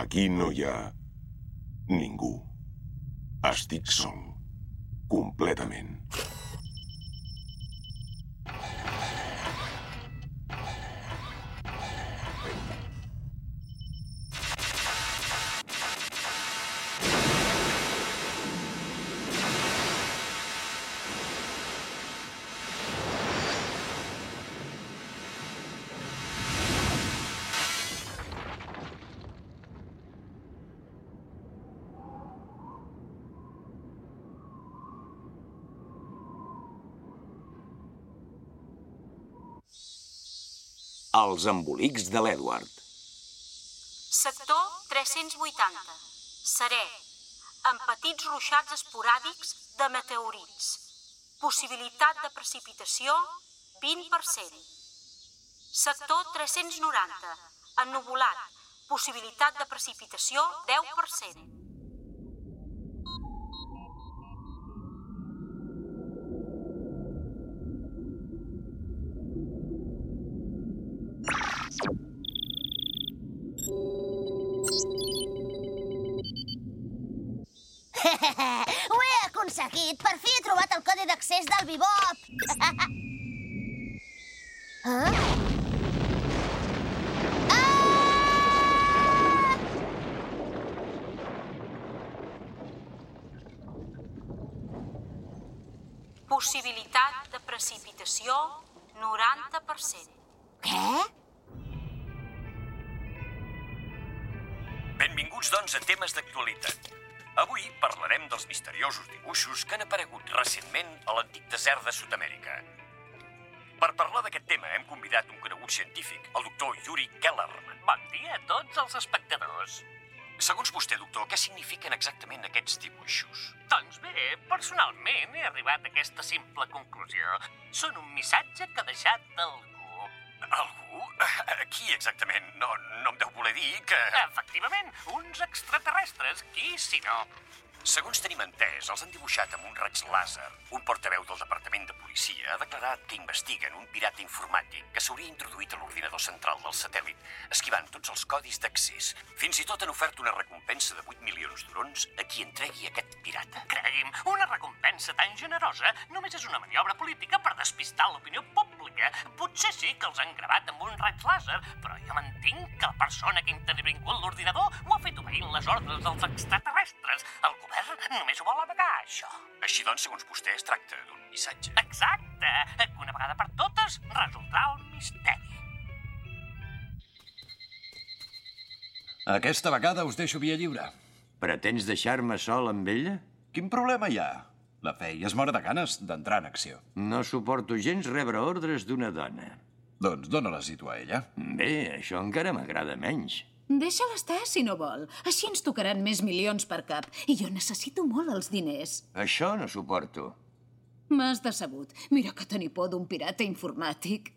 Aquí no hi ha ningú. Estic sol. Completament. Els embolics de l'Edward. Sector 380. Serè. Amb petits ruixats esporàdics de meteorits. Possibilitat de precipitació 20%. Sector 390. Ennuvolat. Possibilitat de precipitació 10%. Ho he aconseguit! Per fi he trobat el codi d'accés del Bebop! ah? Ah! Possibilitat de precipitació 90%. Què? Benvinguts, doncs, a temes d'actualitat. Avui parlarem dels misteriosos dibuixos que han aparegut recentment a l'antic desert de Sud-amèrica. Per parlar d'aquest tema hem convidat un conegut científic, el doctor Yuri Kellerman. Bon dia a tots els espectadors. Segons vostè, doctor, què signifiquen exactament aquests dibuixos? Doncs bé, personalment he arribat a aquesta simple conclusió. Són un missatge que ha deixat algú. Algú? Qui exactament? No, no em deu voler dir que... Efectivament, uns extraterrestres, qui si no? Segons tenim entès, els han dibuixat amb un raig làser. Un portaveu del Departament de Policia ha declarat que investiguen un pirata informàtic que s'hauria introduït a l'ordinador central del satèl·lit, esquivant tots els codis d'accés. Fins i tot han ofert una recompensa de 8 milions d'urons a qui entregui aquest pirata. Cregui'm, una recompensa tan generosa només és una maniobra política per despistar l'opinió pública. Potser sí que els han gravat amb un raig làser, però jo mantinc que la persona que ha intervingut l'ordinador ho ha fet obeint les ordres dels extraterrestres. El govern només ho vol amagar, això. Així doncs, segons vostè, es tracta d'un missatge. Exacte, que una vegada per totes resoldrà el misteri. Aquesta vegada us deixo via lliure. Pretens deixar-me sol amb ella? Quin problema hi ha? La feia es mor de ganes d'entrar en acció. No suporto gens rebre ordres d'una dona. Doncs dóna-les i tu a ella. Bé, això encara m'agrada menys. Deixa-la estar, si no vol. Així ens tocaran més milions per cap. I jo necessito molt els diners. Això no suporto. M'has decebut. Mira que tenir por d'un pirata informàtic.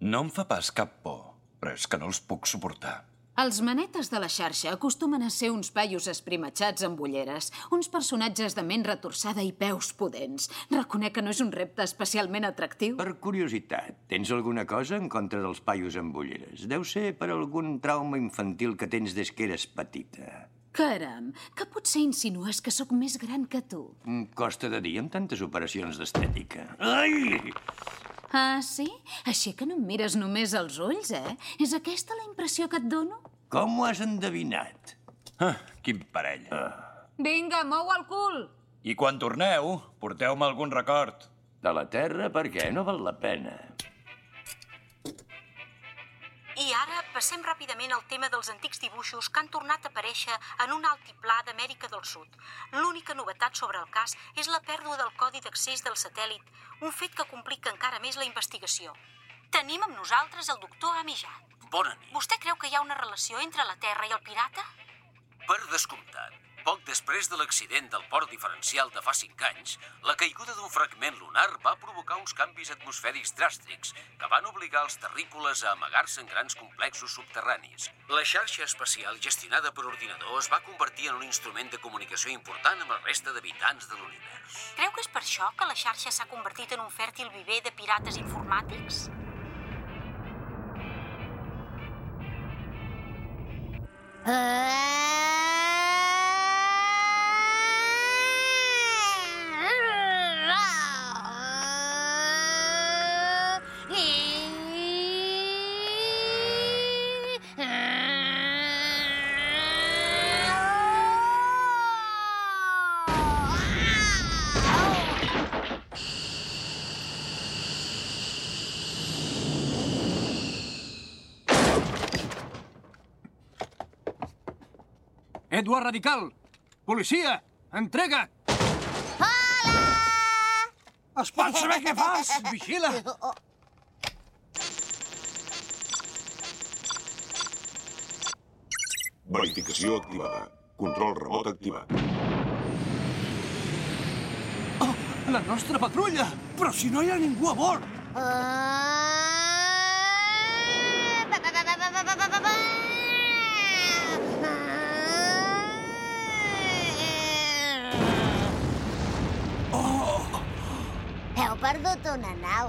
No em fa pas cap por, però és que no els puc suportar. Els manetes de la xarxa acostumen a ser uns paios esprimatxats amb ulleres, uns personatges de ment retorçada i peus pudents. Reconec que no és un repte especialment atractiu. Per curiositat, tens alguna cosa en contra dels paios amb ulleres? Deu ser per algun trauma infantil que tens des que eres petita. Caram, que potser insinues que sóc més gran que tu. Em costa de dir amb tantes operacions d'estètica. Ai! Ah, sí? Així que no em mires només als ulls, eh? És aquesta la impressió que et dono? Com ho has endevinat? Ah, quin parell. Vinga, mou el cul! I quan torneu, porteu-me algun record. De la Terra, per què? No val la pena. I ara passem ràpidament al tema dels antics dibuixos que han tornat a aparèixer en un altiplà d'Amèrica del Sud. L'única novetat sobre el cas és la pèrdua del codi d'accés del satèl·lit, un fet que complica encara més la investigació. Tenim amb nosaltres el doctor Amijat. Bona nit. Vostè creu que hi ha una relació entre la Terra i el pirata? Per descomptat, poc després de l'accident del port diferencial de fa 5 anys, la caiguda d'un fragment lunar va provocar uns canvis atmosfèrics dràstics que van obligar els terrícoles a amagar-se en grans complexos subterranis. La xarxa espacial gestionada per ordinador es va convertir en un instrument de comunicació important amb la resta d'habitants de l'univers. Creu que és per això que la xarxa s'ha convertit en un fèrtil viver de pirates informàtics? へえ。Edward Radical! Policia! Entrega! Hola! Es pot saber què fas? Vigila! Verificació activada. Control remot activat. Oh, la nostra patrulla! Però si no hi ha ningú a bord! Heu perdut una nau.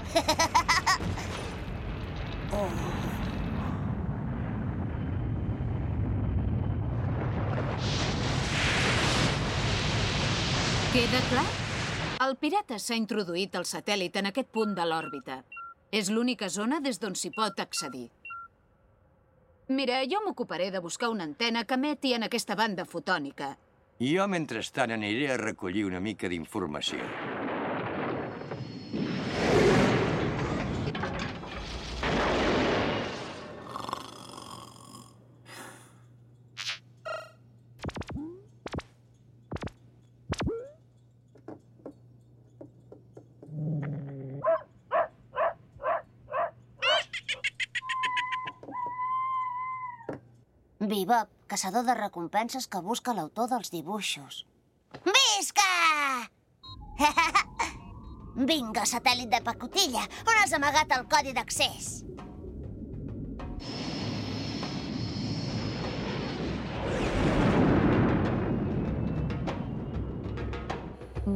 Queda clar? El pirata s'ha introduït al satèl·lit en aquest punt de l'òrbita. És l'única zona des d'on s'hi pot accedir. Mira, jo m'ocuparé de buscar una antena que emeti en aquesta banda fotònica. Jo, mentrestant, aniré a recollir una mica d'informació. Bebop, caçador de recompenses que busca l'autor dels dibuixos. Visca! Vinga, satèl·lit de pacotilla, on has amagat el codi d'accés?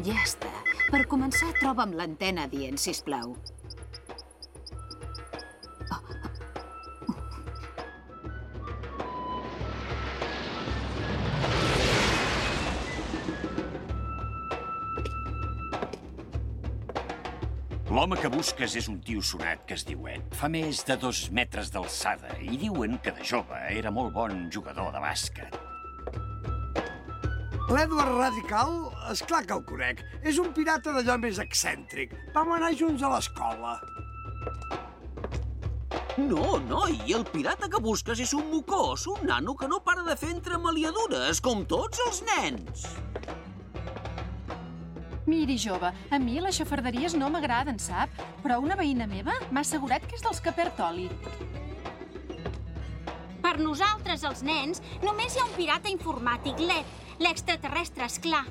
Ja està. Per començar, troba'm l'antena dient, sisplau. L'home que busques és un tio sonat que es diu Ed. Fa més de dos metres d'alçada i diuen que de jove era molt bon jugador de bàsquet. L'Edward Radical, és clar que el conec. És un pirata d'allò més excèntric. Vam anar junts a l'escola. No, noi, el pirata que busques és un mocós, un nano que no para de fer entremaliadures, com tots els nens. Miri, jove, a mi les xafarderies no m'agraden, sap? Però una veïna meva m'ha assegurat que és dels que perd oli. Per nosaltres, els nens, només hi ha un pirata informàtic, l'Ed, l'extraterrestre, és clar.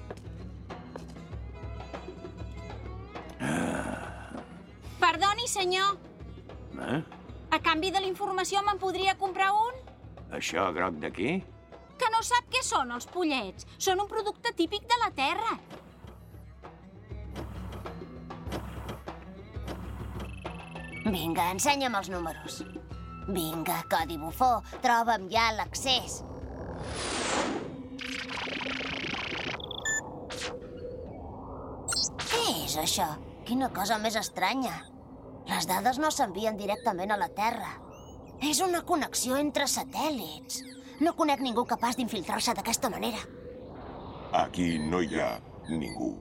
Perdoni, senyor. Eh? A canvi de la informació me'n podria comprar un? Això groc d'aquí? Que no sap què són els pollets. Són un producte típic de la Terra. Vinga, ensenya'm els números. Vinga, codi bufó, troba'm ja l'accés. Què és això? Quina cosa més estranya. Les dades no s'envien directament a la Terra. És una connexió entre satèl·lits. No conec ningú capaç d'infiltrar-se d'aquesta manera. Aquí no hi ha ningú.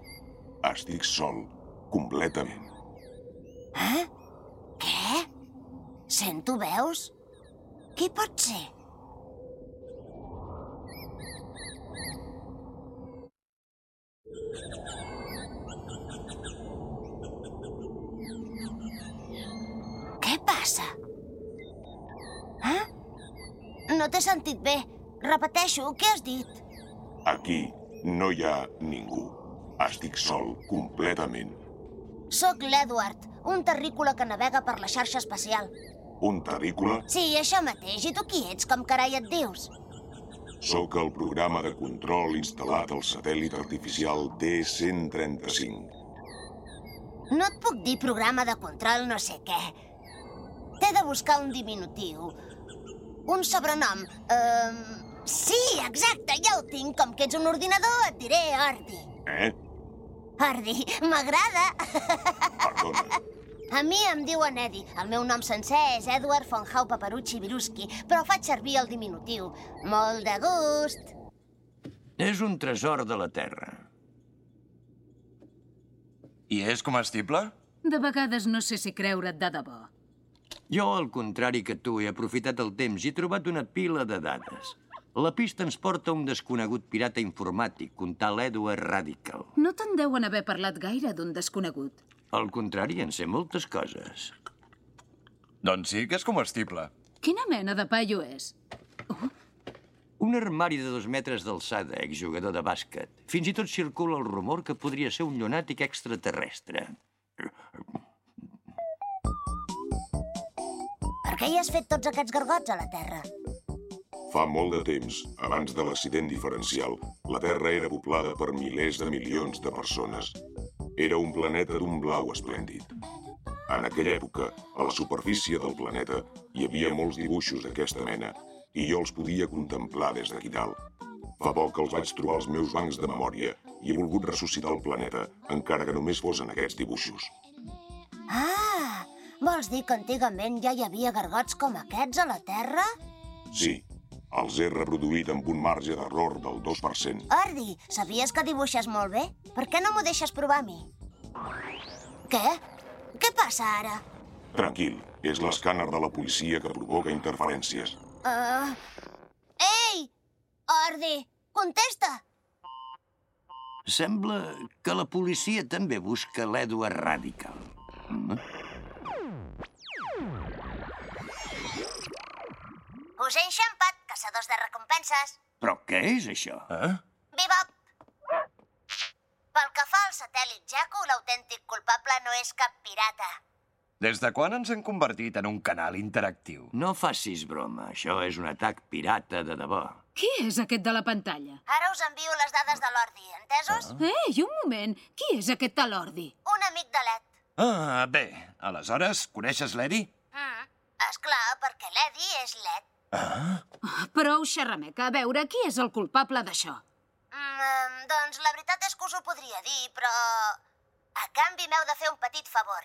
Estic sol, completament. Eh? Què? Sento veus? Qui pot ser? Què passa? Eh? No t'he sentit bé. Repeteixo, què has dit? Aquí no hi ha ningú. Estic sol, completament. Sóc l'Edward, un terrícola que navega per la xarxa espacial. Un terrícola? Sí, això mateix. I tu qui ets? Com carai et dius? Sóc el programa de control instal·lat al satèl·lit artificial D-135. No et puc dir programa de control no sé què. T'he de buscar un diminutiu. Un sobrenom. Um... Sí, exacte, ja ho tinc. Com que ets un ordinador, et diré Ordi. Eh? Ordi, m'agrada. Perdona. A mi em diuen Eddie. El meu nom sencer és Edward von Hau Paparucci Viruski, però faig servir el diminutiu. Molt de gust. És un tresor de la Terra. I és comestible? De vegades no sé si creure't de debò. Jo, al contrari que tu, he aprofitat el temps i he trobat una pila de dades. La pista ens porta un desconegut pirata informàtic, un tal Edward Radical. No te'n deuen haver parlat gaire d'un desconegut. Al contrari, en sé moltes coses. Doncs sí que és comestible. Quina mena de paio és? Un armari de dos metres d'alçada, exjugador de bàsquet. Fins i tot circula el rumor que podria ser un llunàtic extraterrestre. Per què hi has fet tots aquests gargots a la Terra? Fa molt de temps, abans de l'accident diferencial, la Terra era poblada per milers de milions de persones. Era un planeta d'un blau esplèndid. En aquella època, a la superfície del planeta, hi havia molts dibuixos d'aquesta mena, i jo els podia contemplar des d'aquí dalt. Fa poc que els vaig trobar als meus bancs de memòria i he volgut ressuscitar el planeta, encara que només fos en aquests dibuixos. Ah, vols dir que antigament ja hi havia gargots com aquests a la Terra? Sí, els he reproduït amb un marge d'error del 2%. Ordi, sabies que dibuixes molt bé? Per què no m'ho deixes provar a mi? Què? Què passa ara? Tranquil, és l'escàner de la policia que provoca interferències. Uh... Ei! Ordi, contesta! Sembla que la policia també busca l'Edward Radical. Mm? Us he enxampat, caçadors de recompenses. Però què és això? Eh? Bebop! Pel que fa al satèl·lit Jaco, l'autèntic culpable no és cap pirata. Des de quan ens hem convertit en un canal interactiu? No facis broma, això és un atac pirata de debò. Qui és aquest de la pantalla? Ara us envio les dades de l'Ordi, entesos? Ah. Ei, un moment! Qui és aquest tal Ordi? Un amic de l'Ed. Ah, bé. Aleshores, coneixes l'Edi? Mm, esclar, perquè l'Edi és l'Ed. Ah? Oh, prou xerrameca. A veure, qui és el culpable d'això? Mm, doncs la veritat és que us ho podria dir, però... A canvi m'heu de fer un petit favor.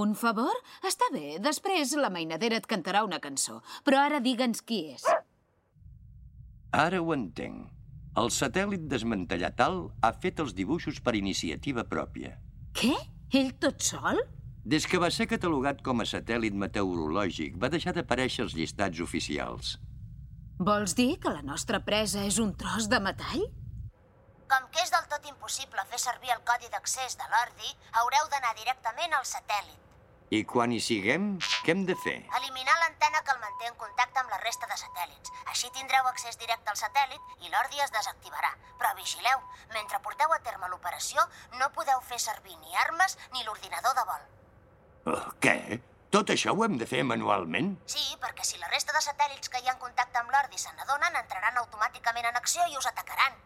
Un favor? Està bé. Després la mainadera et cantarà una cançó. Però ara digue'ns qui és. Ara ho entenc. El satèl·lit desmantellat alt ha fet els dibuixos per iniciativa pròpia. Què? Ell tot sol? Des que va ser catalogat com a satèl·lit meteorològic, va deixar d'aparèixer als llistats oficials. Vols dir que la nostra presa és un tros de metall? Com que és del tot impossible fer servir el codi d'accés de l'Ordi, haureu d'anar directament al satèl·lit. I quan hi siguem, què hem de fer? Eliminar l'antena que el manté en contacte amb la resta de satèl·lits. Així tindreu accés directe al satèl·lit i l'Ordi es desactivarà. Però vigileu, mentre porteu a terme l'operació, no podeu fer servir ni armes ni l'ordinador de vol. Oh, què? Tot això ho hem de fer manualment? Sí, perquè si la resta de satèl·lits que hi ha en contacte amb l'Ordi se n'adonen, entraran automàticament en acció i us atacaran.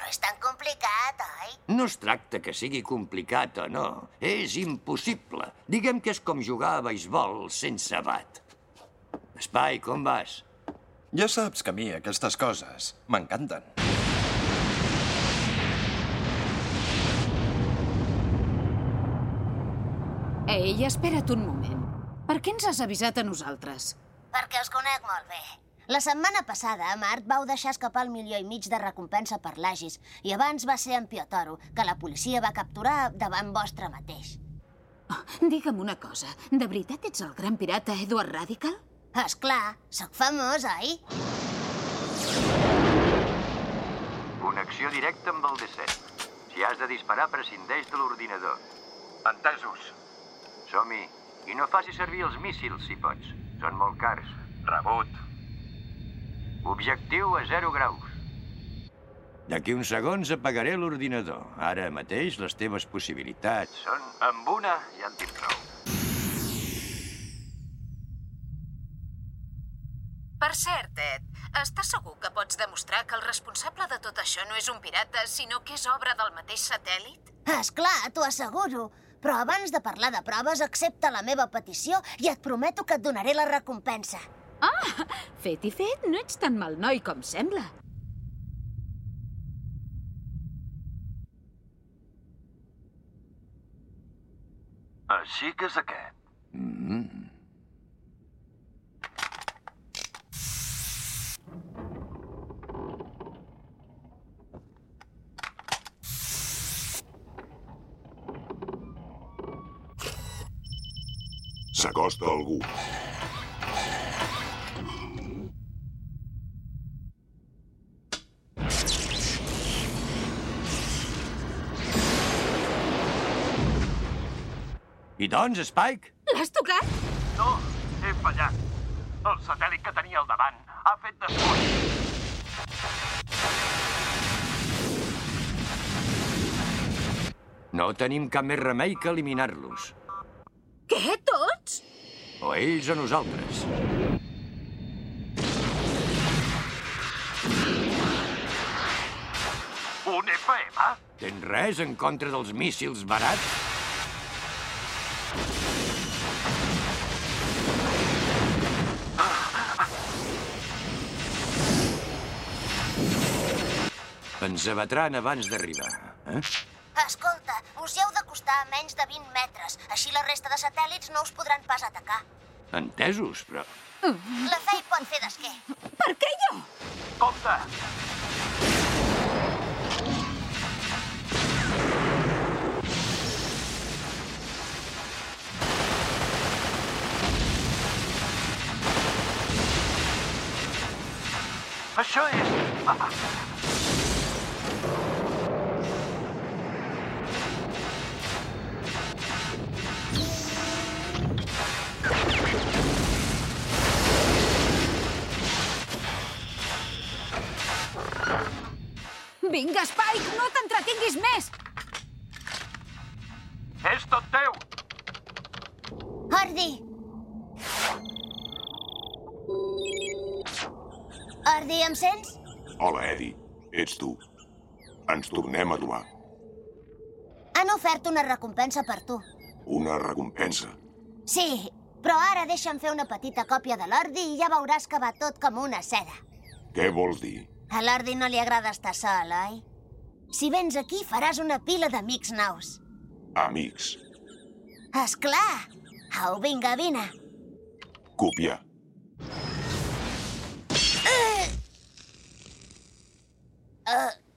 No és tan complicat, oi? No es tracta que sigui complicat o no. És impossible. Diguem que és com jugar a beisbol sense bat. Espai, com vas? Ja saps que a mi aquestes coses m'encanten. Ei, espera't un moment. Per què ens has avisat a nosaltres? Perquè els conec molt bé. La setmana passada, Mart, vau deixar escapar el milió i mig de recompensa per l'Agis, i abans va ser en Piotoro, que la policia va capturar davant vostre mateix. Oh, digue'm una cosa, de veritat ets el gran pirata Edward Radical? És clar, sóc famós, oi? Connexió directa amb el D7. Si has de disparar, prescindeix de l'ordinador. Entesos. Som-hi. I no facis servir els míssils, si pots. Són molt cars. Rebut. Objectiu a 0 graus. D'aquí uns segons apagaré l'ordinador. Ara mateix les teves possibilitats són... Amb una ja en tinc prou. Per cert, Ed, estàs segur que pots demostrar que el responsable de tot això no és un pirata, sinó que és obra del mateix satèl·lit? És clar, t'ho asseguro. Però abans de parlar de proves, accepta la meva petició i et prometo que et donaré la recompensa. Ah, fet i fet, no ets tan mal noi com sembla. Així que és aquest. Mm. S'acosta algú. I doncs, Spike? L'has tocat? No, he fallat. El satèl·lit que tenia al davant ha fet desfoll. No tenim cap més remei que eliminar-los. Què? O ells o nosaltres. Un FM? Tens res en contra dels míssils barats? Ens abatran abans d'arribar. Eh? Escolta, us hi heu d'acostar a menys de 20 metres. Així la resta de satèl·lits no us podran pas atacar. Entesos, però... La Fei pot fer d'esquer. Per què jo? Compte! Això és... Ah. Vinga, Spike, no t'entretinguis més! És tot teu! Ordi! Ordi, em sents? Hola, Eddie. Ets tu. Ens tornem a trobar. Han ofert una recompensa per tu. Una recompensa. Sí, però ara deixa'm fer una petita còpia de l'Ordi i ja veuràs que va tot com una seda. Què vols dir? A l'Ordi no li agrada estar sol, oi? Si vens aquí, faràs una pila d'amics nous. Amics. És clar! Au, vinga, vine. Copiar. Uh, uh.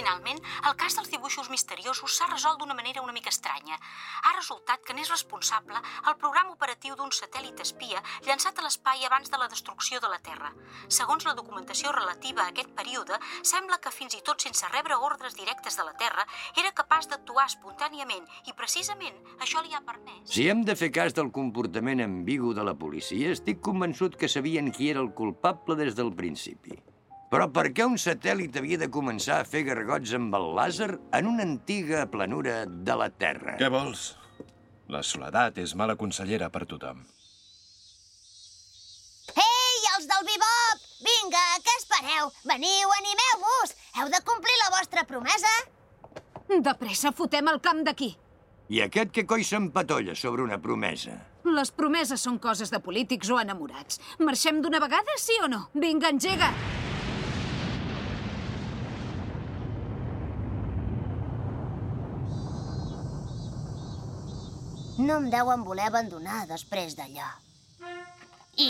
Finalment, el cas dels dibuixos misteriosos s'ha resolt d'una manera una mica estranya. Ha resultat que n'és responsable el programa operatiu d'un satèl·lit espia llançat a l'espai abans de la destrucció de la Terra. Segons la documentació relativa a aquest període, sembla que fins i tot sense rebre ordres directes de la Terra era capaç d'actuar espontàniament i precisament això li ha permès... Si hem de fer cas del comportament ambigu de la policia, estic convençut que sabien qui era el culpable des del principi. Però per què un satèl·lit havia de començar a fer gargots amb el làser en una antiga planura de la Terra? Què vols? La soledat és mala consellera per tothom. Ei, els del bebop! Vinga, què espereu? Veniu, animeu-vos! Heu de complir la vostra promesa. De pressa, fotem el camp d'aquí. I aquest que coi s'empatolla sobre una promesa? Les promeses són coses de polítics o enamorats. Marxem d'una vegada, sí o no? Vinga, engega! No em deuen voler abandonar després d'allò. I...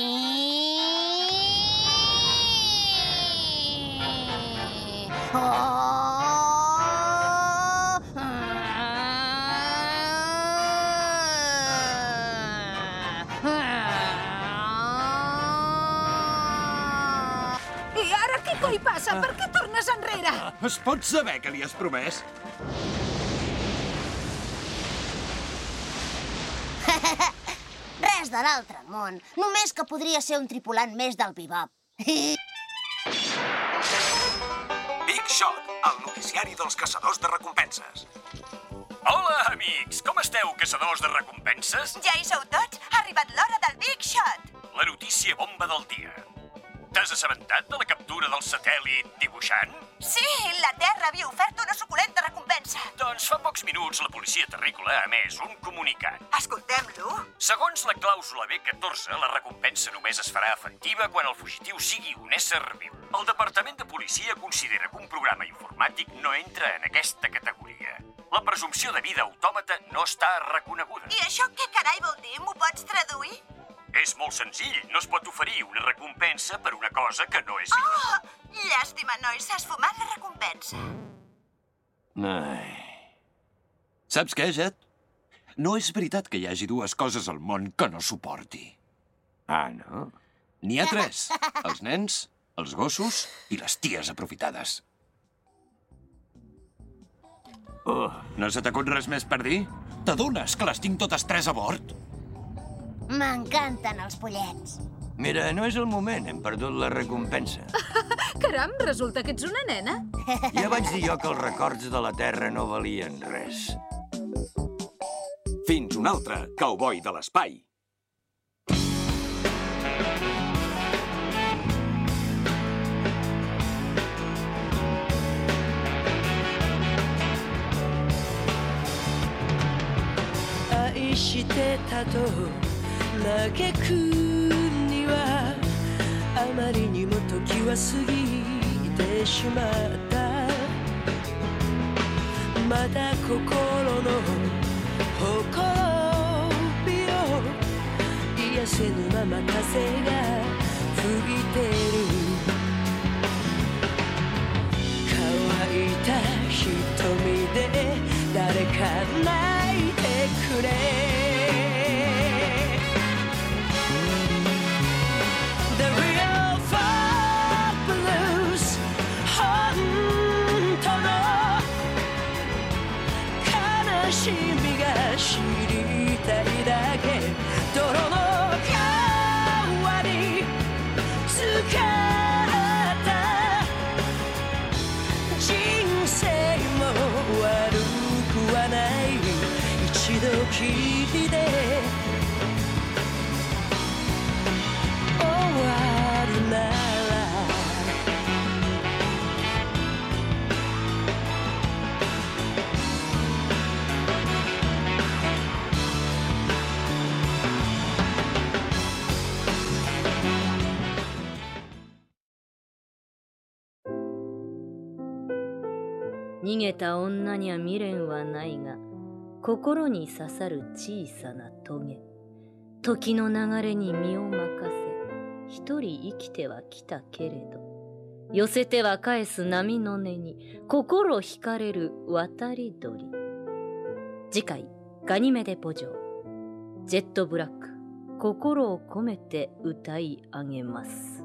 I ara què coi passa? Per què tornes enrere? Es pot saber que li has promès? Res de l'altre món. Només que podria ser un tripulant més del bebop. Big Shot, el noticiari dels caçadors de recompenses. Hola, amics! Com esteu, caçadors de recompenses? Ja hi sou tots? Ha arribat l'hora del Big Shot. La notícia bomba del dia. T'has assabentat de la captura del satèl·lit dibuixant? Sí, la Terra havia ofert una suculenta recompensa. Doncs fa pocs minuts la policia terrícola ha emès un comunicat. Escoltem-lo. Segons la clàusula B14, la recompensa només es farà efectiva quan el fugitiu sigui un ésser viu. El Departament de Policia considera que un programa informàtic no entra en aquesta categoria. La presumpció de vida autòmata no està reconeguda. I això què carai vol dir? M'ho pots traduir? És molt senzill. No es pot oferir una recompensa per una cosa que no és. Oh, llàstima, noi, s'ha esfumat la recompensa. Ai. Saps què, Jet? No és veritat que hi hagi dues coses al món que no suporti. Ah, no? N'hi ha tres. Els nens, els gossos i les ties aprofitades. Oh. No se t'acut res més per dir? T'adones que les tinc totes tres a bord? M'encanten els pollets. Mira, no és el moment, hem perdut la recompensa. Caram, resulta que ets una nena. Ja vaig dir jo que els records de la Terra no valien res. Fins un altre cowboy de l'espai.「愛してたと 嘆くにはあまりにも時は過ぎてしまった」「まだ心のほころびを癒せぬまま風が吹いて逃げた女には未練はないが心に刺さる小さな棘時の流れに身を任せ一人生きてはきたけれど寄せては返す波の音に心惹かれる渡り鳥。次回ガニメデポジョジェットブラック心を込めて歌い上げます。